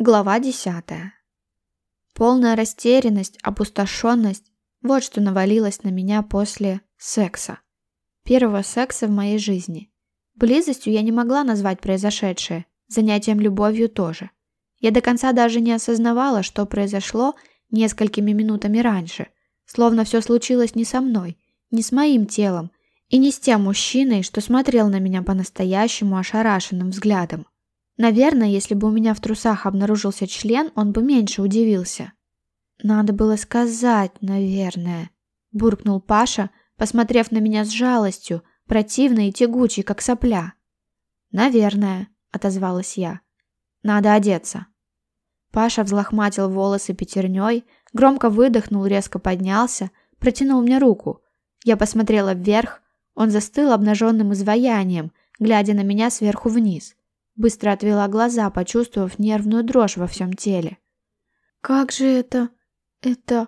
Глава десятая. Полная растерянность, опустошенность – вот что навалилось на меня после секса. Первого секса в моей жизни. Близостью я не могла назвать произошедшее, занятием любовью тоже. Я до конца даже не осознавала, что произошло несколькими минутами раньше, словно все случилось не со мной, не с моим телом и не с тем мужчиной, что смотрел на меня по-настоящему ошарашенным взглядом. Наверное, если бы у меня в трусах обнаружился член, он бы меньше удивился. «Надо было сказать, наверное», – буркнул Паша, посмотрев на меня с жалостью, противной и тягучей, как сопля. «Наверное», – отозвалась я. «Надо одеться». Паша взлохматил волосы пятерней, громко выдохнул, резко поднялся, протянул мне руку. Я посмотрела вверх, он застыл обнаженным изваянием, глядя на меня сверху вниз – Быстро отвела глаза, почувствовав нервную дрожь во всем теле. «Как же это... это...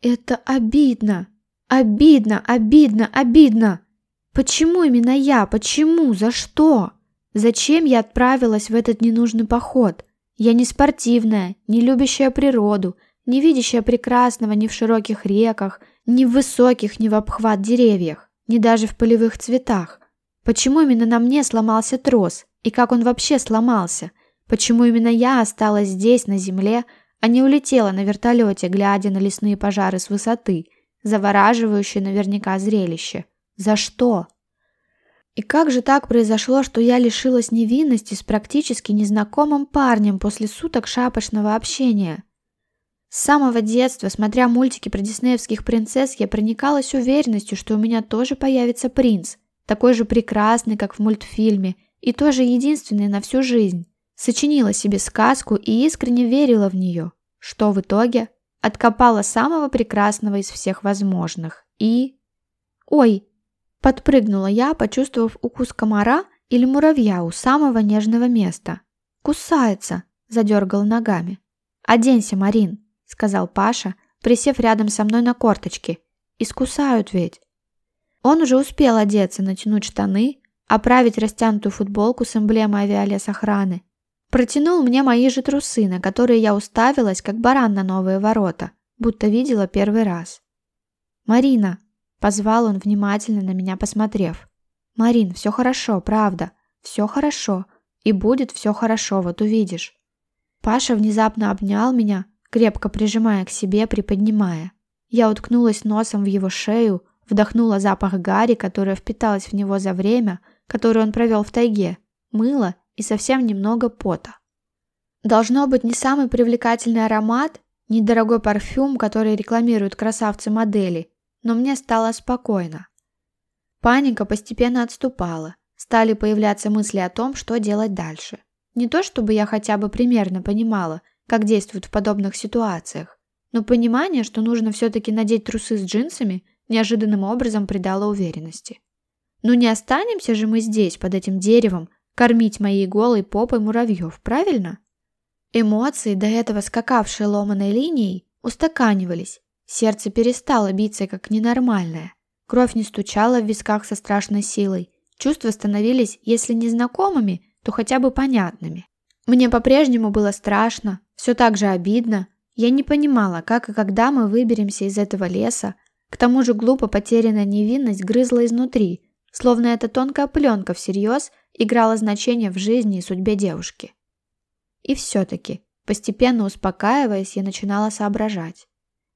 это обидно! Обидно, обидно, обидно! Почему именно я? Почему? За что? Зачем я отправилась в этот ненужный поход? Я не спортивная, не любящая природу, не видящая прекрасного ни в широких реках, ни в высоких, ни в обхват деревьях, ни даже в полевых цветах. Почему именно на мне сломался трос? И как он вообще сломался? Почему именно я осталась здесь, на земле, а не улетела на вертолете, глядя на лесные пожары с высоты, завораживающее наверняка зрелище? За что? И как же так произошло, что я лишилась невинности с практически незнакомым парнем после суток шапочного общения? С самого детства, смотря мультики про диснеевских принцесс, я проникалась уверенностью, что у меня тоже появится принц, такой же прекрасный, как в мультфильме – и тоже единственной на всю жизнь. Сочинила себе сказку и искренне верила в нее, что в итоге откопала самого прекрасного из всех возможных и... Ой! Подпрыгнула я, почувствовав укус комара или муравья у самого нежного места. «Кусается!» – задергал ногами. «Оденься, Марин!» – сказал Паша, присев рядом со мной на корточки. «Искусают ведь!» Он уже успел одеться, натянуть штаны оправить растянутую футболку с эмблемой авиалесохраны. Протянул мне мои же трусы, на которые я уставилась, как баран на новые ворота, будто видела первый раз. «Марина!» – позвал он, внимательно на меня посмотрев. «Марин, все хорошо, правда. Все хорошо. И будет все хорошо, вот увидишь». Паша внезапно обнял меня, крепко прижимая к себе, приподнимая. Я уткнулась носом в его шею, вдохнула запах гари, которая впиталась в него за время, которую он провел в тайге, мыло и совсем немного пота. Должно быть не самый привлекательный аромат, недорогой парфюм, который рекламируют красавцы-модели, но мне стало спокойно. Паника постепенно отступала, стали появляться мысли о том, что делать дальше. Не то чтобы я хотя бы примерно понимала, как действуют в подобных ситуациях, но понимание, что нужно все-таки надеть трусы с джинсами, неожиданным образом придало уверенности. Ну не останемся же мы здесь, под этим деревом, кормить моей голой попой муравьев, правильно? Эмоции, до этого скакавшие ломаной линией, устаканивались. Сердце перестало биться как ненормальное. Кровь не стучала в висках со страшной силой. Чувства становились, если не знакомыми, то хотя бы понятными. Мне по-прежнему было страшно, все так же обидно. Я не понимала, как и когда мы выберемся из этого леса. К тому же глупо потерянная невинность грызла изнутри, словно эта тонкая пленка всерьез играла значение в жизни и судьбе девушки. И все-таки, постепенно успокаиваясь, я начинала соображать.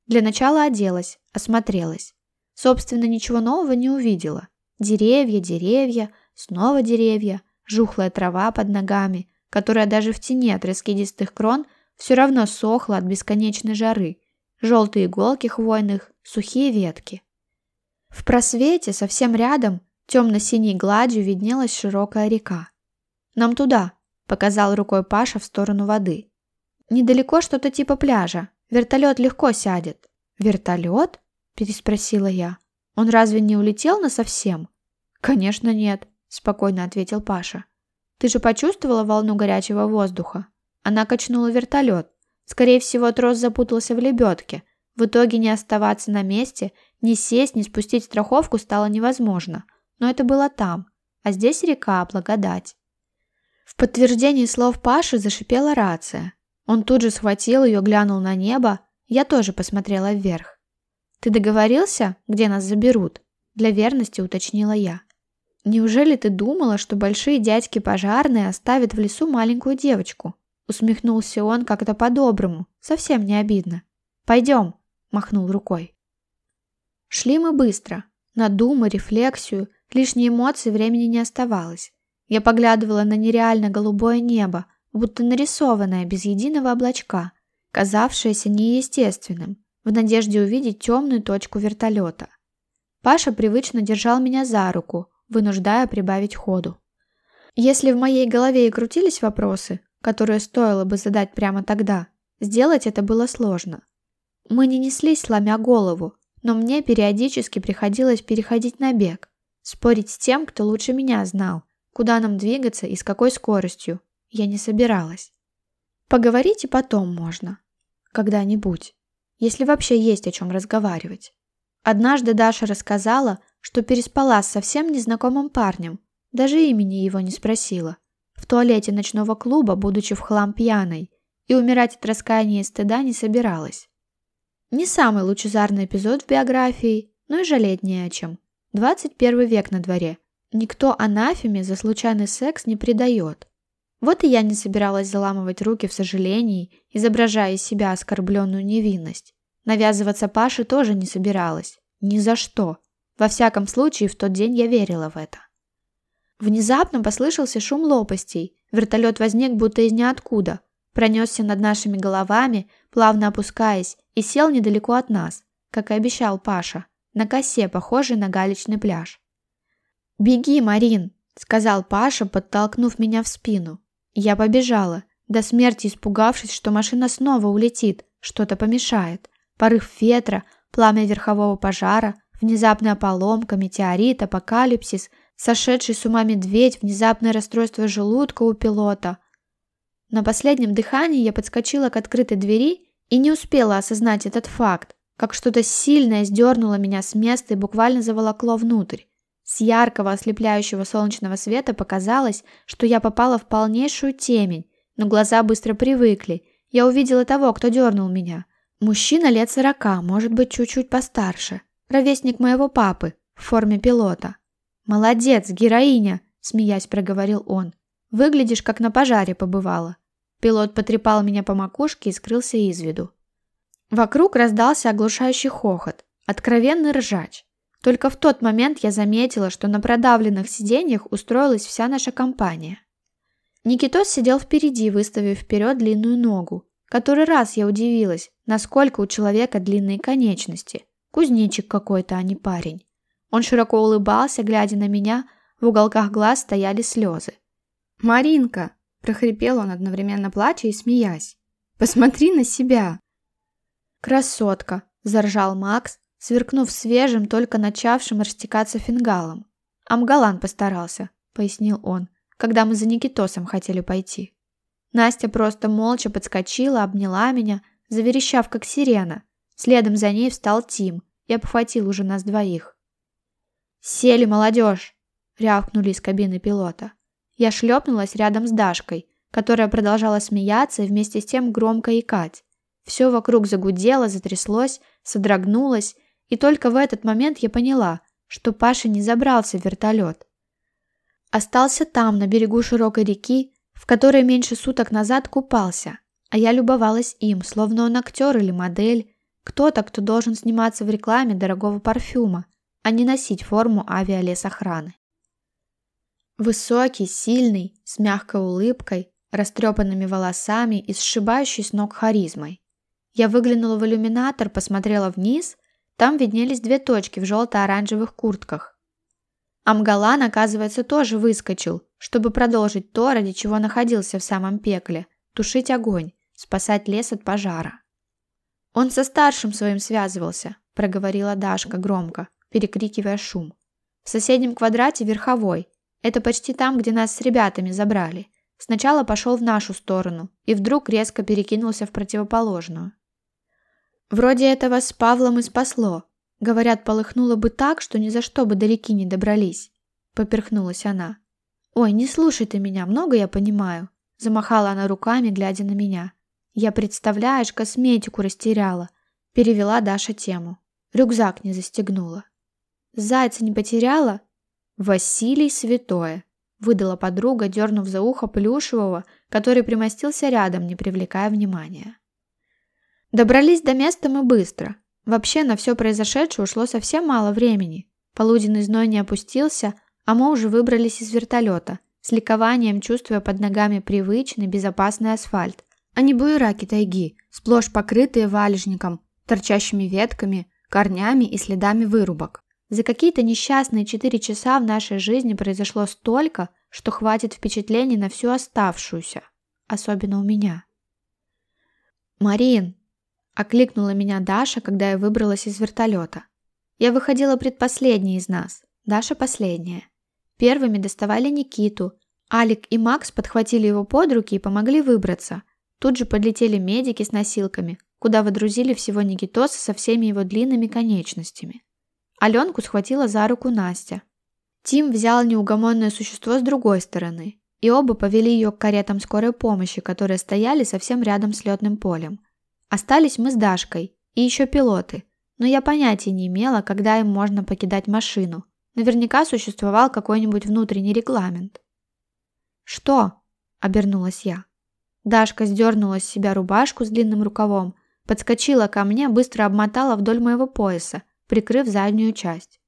Для начала оделась, осмотрелась. Собственно, ничего нового не увидела. Деревья, деревья, снова деревья, жухлая трава под ногами, которая даже в тени от раскидистых крон все равно сохла от бесконечной жары, желтые иголки хвойных, сухие ветки. В просвете, совсем рядом, темно-синей гладью виднелась широкая река. «Нам туда», – показал рукой Паша в сторону воды. «Недалеко что-то типа пляжа. Вертолет легко сядет». «Вертолет?» – переспросила я. «Он разве не улетел на совсем?» «Конечно нет», – спокойно ответил Паша. «Ты же почувствовала волну горячего воздуха?» Она качнула вертолет. Скорее всего, трос запутался в лебедке. В итоге не оставаться на месте, не сесть, не спустить страховку стало невозможно – но это было там, а здесь река Благодать. В подтверждении слов Паши зашипела рация. Он тут же схватил ее, глянул на небо. Я тоже посмотрела вверх. «Ты договорился, где нас заберут?» Для верности уточнила я. «Неужели ты думала, что большие дядьки пожарные оставят в лесу маленькую девочку?» Усмехнулся он как-то по-доброму, совсем не обидно. «Пойдем», – махнул рукой. Шли мы быстро. На думу, рефлексию Лишние эмоции времени не оставалось. Я поглядывала на нереально голубое небо, будто нарисованное без единого облачка, казавшееся неестественным, в надежде увидеть темную точку вертолета. Паша привычно держал меня за руку, вынуждая прибавить ходу. Если в моей голове и крутились вопросы, которые стоило бы задать прямо тогда, сделать это было сложно. Мы не неслись, сломя голову, но мне периодически приходилось переходить на бег, Спорить с тем, кто лучше меня знал, куда нам двигаться и с какой скоростью, я не собиралась. Поговорить и потом можно. Когда-нибудь. Если вообще есть о чем разговаривать. Однажды Даша рассказала, что переспала с совсем незнакомым парнем, даже имени его не спросила, в туалете ночного клуба, будучи в хлам пьяной, и умирать от раскаяния и стыда не собиралась. Не самый лучезарный эпизод в биографии, но и жалеть не о чем. 21 век на дворе. Никто анафеме за случайный секс не предает. Вот и я не собиралась заламывать руки в сожалении, изображая из себя оскорбленную невинность. Навязываться Паше тоже не собиралась. Ни за что. Во всяком случае, в тот день я верила в это. Внезапно послышался шум лопастей. Вертолет возник будто из ниоткуда. Пронесся над нашими головами, плавно опускаясь, и сел недалеко от нас, как и обещал Паша – на косе, похожей на галечный пляж. «Беги, Марин!» – сказал Паша, подтолкнув меня в спину. Я побежала, до смерти испугавшись, что машина снова улетит, что-то помешает. Порыв ветра, пламя верхового пожара, внезапная поломка, метеорит, апокалипсис, сошедший с ума медведь, внезапное расстройство желудка у пилота. На последнем дыхании я подскочила к открытой двери и не успела осознать этот факт, как что-то сильное сдернуло меня с места и буквально заволокло внутрь. С яркого ослепляющего солнечного света показалось, что я попала в полнейшую темень, но глаза быстро привыкли. Я увидела того, кто дернул меня. Мужчина лет сорока, может быть, чуть-чуть постарше. Ровесник моего папы, в форме пилота. «Молодец, героиня!» – смеясь проговорил он. «Выглядишь, как на пожаре побывала». Пилот потрепал меня по макушке и скрылся из виду. Вокруг раздался оглушающий хохот, откровенный ржач. Только в тот момент я заметила, что на продавленных сиденьях устроилась вся наша компания. Никитос сидел впереди, выставив вперед длинную ногу. Который раз я удивилась, насколько у человека длинные конечности. Кузнечик какой-то, а не парень. Он широко улыбался, глядя на меня, в уголках глаз стояли слезы. «Маринка!» – прохрипел он одновременно плача и смеясь. «Посмотри на себя!» «Красотка!» – заржал Макс, сверкнув свежим, только начавшим растекаться фингалом. «Амгалан постарался», – пояснил он, когда мы за Никитосом хотели пойти. Настя просто молча подскочила, обняла меня, заверещав, как сирена. Следом за ней встал Тим и обхватил уже нас двоих. «Сели, молодежь!» – рявкнули из кабины пилота. Я шлепнулась рядом с Дашкой, которая продолжала смеяться и вместе с тем громко икать. Все вокруг загудело, затряслось, содрогнулось, и только в этот момент я поняла, что Паша не забрался в вертолет. Остался там, на берегу широкой реки, в которой меньше суток назад купался, а я любовалась им, словно он актер или модель, кто-то, кто должен сниматься в рекламе дорогого парфюма, а не носить форму авиалесохраны. Высокий, сильный, с мягкой улыбкой, растрепанными волосами и сшибающий с ног харизмой. Я یا в иллюминатор, посмотрела вниз, там виднелись две точки в желто-оранжевых куртках. Амгалан, оказывается, тоже выскочил, чтобы продолжить то, ради чего находился в самом пекле – тушить огонь, спасать лес от пожара. «Он со старшим своим связывался», – проговорила Дашка громко, перекрикивая шум. «В соседнем квадрате верховой. Это почти там, где нас с ребятами забрали. Сначала пошел в нашу сторону и вдруг резко перекинулся в противоположную. Вроде этого с Павлом и спасло. Говорят, полыхнуло бы так, что ни за что бы далеки не добрались. Поперхнулась она. «Ой, не слушай ты меня, много я понимаю», замахала она руками, глядя на меня. «Я, представляешь, косметику растеряла», перевела Даша тему. Рюкзак не застегнула. «Зайца не потеряла?» «Василий Святое», выдала подруга, дернув за ухо плюшевого, который примостился рядом, не привлекая внимания. Добрались до места мы быстро. Вообще на все произошедшее ушло совсем мало времени. Полуденный зной не опустился, а мы уже выбрались из вертолета, с ликованием чувствуя под ногами привычный безопасный асфальт, а не буераки тайги, сплошь покрытые валежником, торчащими ветками, корнями и следами вырубок. За какие-то несчастные четыре часа в нашей жизни произошло столько, что хватит впечатлений на всю оставшуюся, особенно у меня. «Марин, окликнула меня Даша, когда я выбралась из вертолета. Я выходила предпоследней из нас, Даша последняя. Первыми доставали Никиту. Алик и Макс подхватили его под руки и помогли выбраться. Тут же подлетели медики с носилками, куда водрузили всего Никитоса со всеми его длинными конечностями. Аленку схватила за руку Настя. Тим взял неугомонное существо с другой стороны, и оба повели ее к каретам скорой помощи, которые стояли совсем рядом с летным полем. Остались мы с Дашкой и еще пилоты, но я понятия не имела, когда им можно покидать машину. Наверняка существовал какой-нибудь внутренний регламент. «Что?» – обернулась я. Дашка сдернула с себя рубашку с длинным рукавом, подскочила ко мне, быстро обмотала вдоль моего пояса, прикрыв заднюю часть.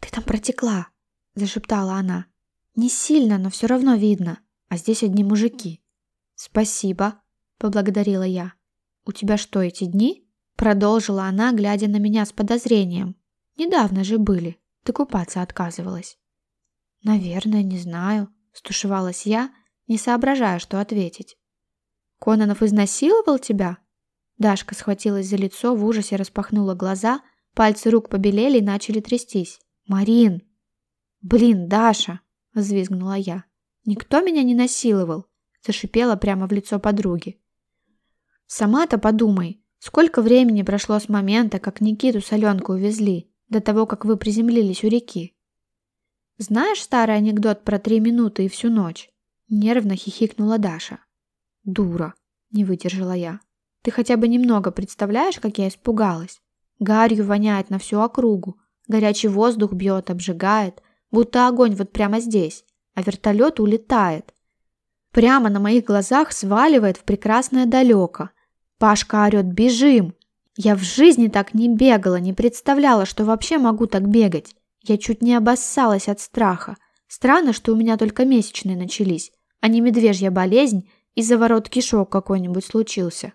«Ты там протекла!» – зашептала она. «Не сильно, но все равно видно, а здесь одни мужики». «Спасибо», – поблагодарила я. «У тебя что, эти дни?» – продолжила она, глядя на меня с подозрением. «Недавно же были, ты купаться отказывалась». «Наверное, не знаю», – стушевалась я, не соображая, что ответить. «Кононов изнасиловал тебя?» Дашка схватилась за лицо, в ужасе распахнула глаза, пальцы рук побелели и начали трястись. «Марин!» «Блин, Даша!» – взвизгнула я. «Никто меня не насиловал!» – зашипела прямо в лицо подруги. «Сама-то подумай, сколько времени прошло с момента, как Никиту с Аленкой увезли, до того, как вы приземлились у реки?» «Знаешь старый анекдот про три минуты и всю ночь?» – нервно хихикнула Даша. «Дура!» – не выдержала я. Ты хотя бы немного представляешь, как я испугалась? Гарью воняет на всю округу. Горячий воздух бьет, обжигает, будто огонь вот прямо здесь, а вертолет улетает. Прямо на моих глазах сваливает в прекрасное далеко. Пашка орет «Бежим!». Я в жизни так не бегала, не представляла, что вообще могу так бегать. Я чуть не обоссалась от страха. Странно, что у меня только месячные начались, а не медвежья болезнь и заворот кишок какой-нибудь случился.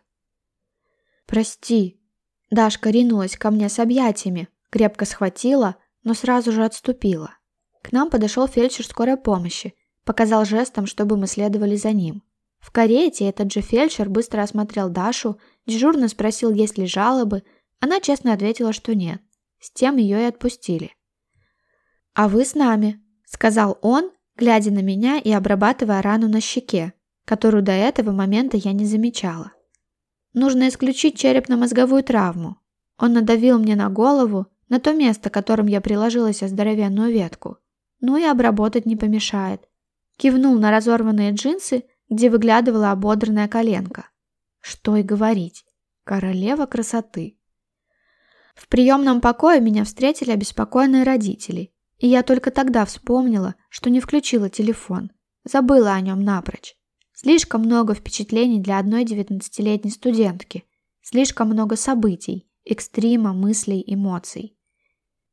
«Прости». Дашка ринулась ко мне с объятиями, крепко схватила, но сразу же отступила. К нам подошел фельдшер скорой помощи, показал жестом, чтобы мы следовали за ним. В карете этот же фельдшер быстро осмотрел Дашу, дежурно спросил, есть ли жалобы. Она честно ответила, что нет. С тем ее и отпустили. «А вы с нами», — сказал он, глядя на меня и обрабатывая рану на щеке, которую до этого момента я не замечала. Нужно исключить черепно-мозговую травму. Он надавил мне на голову, на то место, которым я приложилась о а здоровенную ветку. Ну и обработать не помешает. Кивнул на разорванные джинсы — где выглядывала ободранная коленка. Что и говорить, королева красоты. В приемном покое меня встретили обеспокоенные родители, и я только тогда вспомнила, что не включила телефон, забыла о нем напрочь. Слишком много впечатлений для одной девятнадцатилетней студентки, слишком много событий, экстрима, мыслей, эмоций.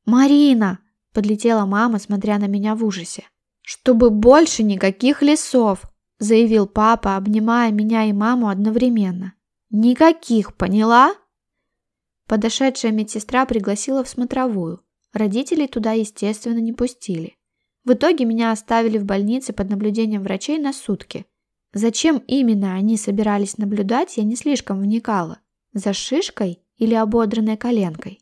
«Марина!» – подлетела мама, смотря на меня в ужасе. «Чтобы больше никаких лесов! заявил папа, обнимая меня и маму одновременно. «Никаких, поняла?» Подошедшая медсестра пригласила в смотровую. Родителей туда, естественно, не пустили. В итоге меня оставили в больнице под наблюдением врачей на сутки. Зачем именно они собирались наблюдать, я не слишком вникала. За шишкой или ободранной коленкой?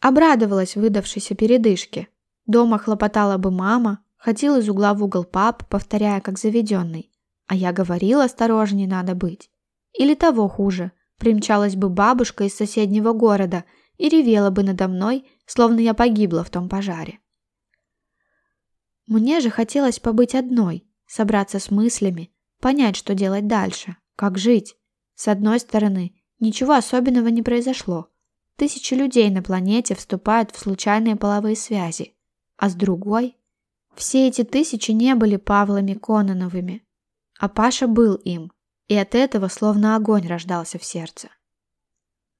Обрадовалась выдавшейся передышке. Дома хлопотала бы мама, ходил из угла в угол пап, повторяя как заведенный. А я говорила, осторожнее надо быть. Или того хуже, примчалась бы бабушка из соседнего города и ревела бы надо мной, словно я погибла в том пожаре. Мне же хотелось побыть одной, собраться с мыслями, понять, что делать дальше, как жить. С одной стороны, ничего особенного не произошло. Тысячи людей на планете вступают в случайные половые связи. А с другой все эти тысячи не были Павлами Кононовыми, а Паша был им, и от этого словно огонь рождался в сердце.